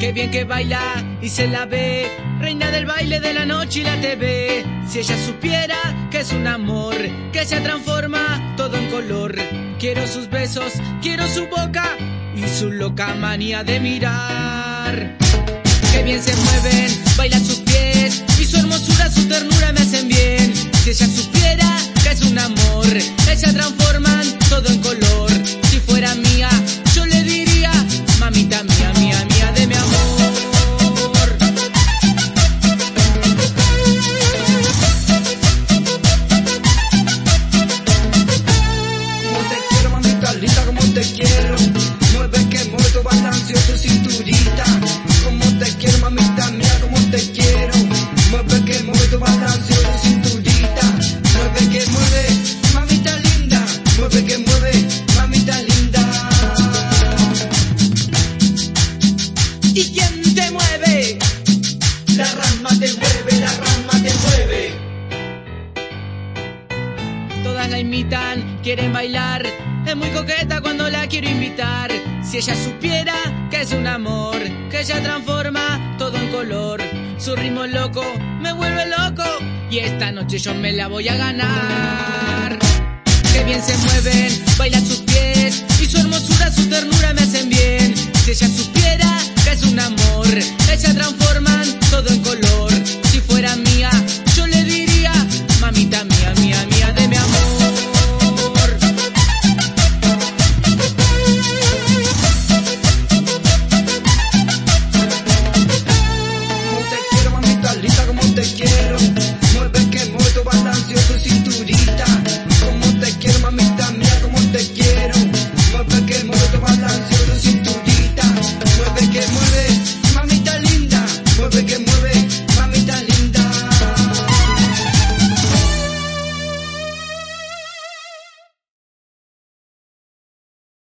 Qué bien que baila y se la ve, reina del baile de la noche y la TV. Si ella supiera que es un amor, que se transforma todo en color. Quiero sus besos, quiero su boca y su loca manía de mirar. Qué bien se mueven, bailan sus pies y su hermosura, su ternura me hacen bien. Si ella supiera que es un amor, ella transforman ¿Y quién te mueve? La rama te mueve, la rama te mueve. Todas la imitan, quieren bailar. Es muy coqueta cuando la quiero invitar. Si ella supiera que es un amor, que ella transforma todo en color. Su ritmo loco me vuelve loco. Y esta noche yo me la voy a ganar. Qué bien se mueven, bailan sus pies. Y su hermosura, su ternura me hacen bien. Si ella supiera es un amor, ella transforman todo en color.